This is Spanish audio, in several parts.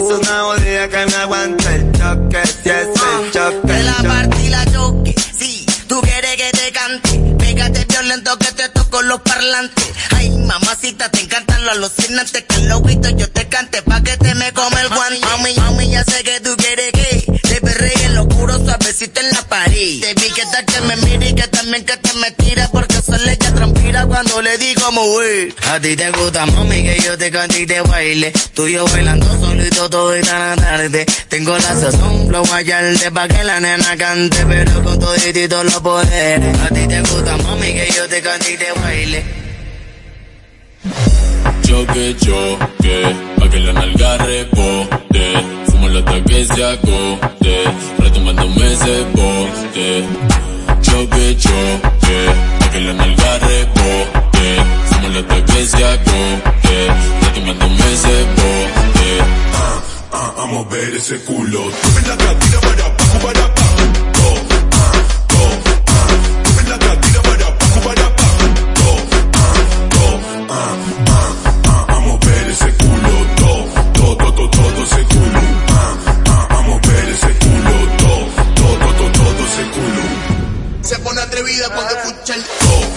Hizo una bodega que me aguanta el choque, si es el Ah, choque. De el la y la choque. Sí, tú quieres que te cante. Pégate violento que te toco los parlantes. Ay, mamacita, te encantan los alucinantes. Que los gritos yo te cante pa' que te me come el guante. Mami, mami, ya sé que tú quieres que te perregue en lo oscuro, suavecito en la pared. Te vi que tal que me mire y que también que te me tira. Porque cuando le digo mover. A ti te gusta, mami, que yo te cante y te baile. Tú y yo bailando solito todo y tan tarde. Tengo la sazón, flow de pa' que la nena cante. Pero con toditito los poderes. A ti te gusta, mami, que yo te cante y te baile. Choque, choque, pa' que la nalga rebote. Fumo hasta que se agote, retomándome ese bote. Choque, choque, hasta que se agote, retomándome ese bote. Ah, vamos a ver ese culo. Mueve la cadera para abajo, para abajo. Go, ah, go, ah. Mueve la cadera para abajo, para abajo. Go, ah, go, ah, ah, ah. Vamos a ver ese culo. Todo, todo, todo, todo ese culo. Ah, ah, vamos a ver ese culo. Todo, todo, todo, todo ese culo. Se pone atrevida cuando escucha el... Go,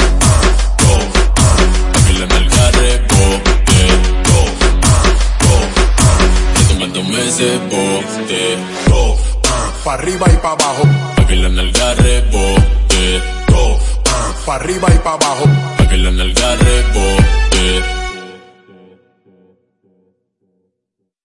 ese bote. Go, ah. Pa' arriba y pa' abajo. Pa' que la nalga rebote, Go, ah. Pa' arriba y pa' abajo. pa' que la nalga rebote.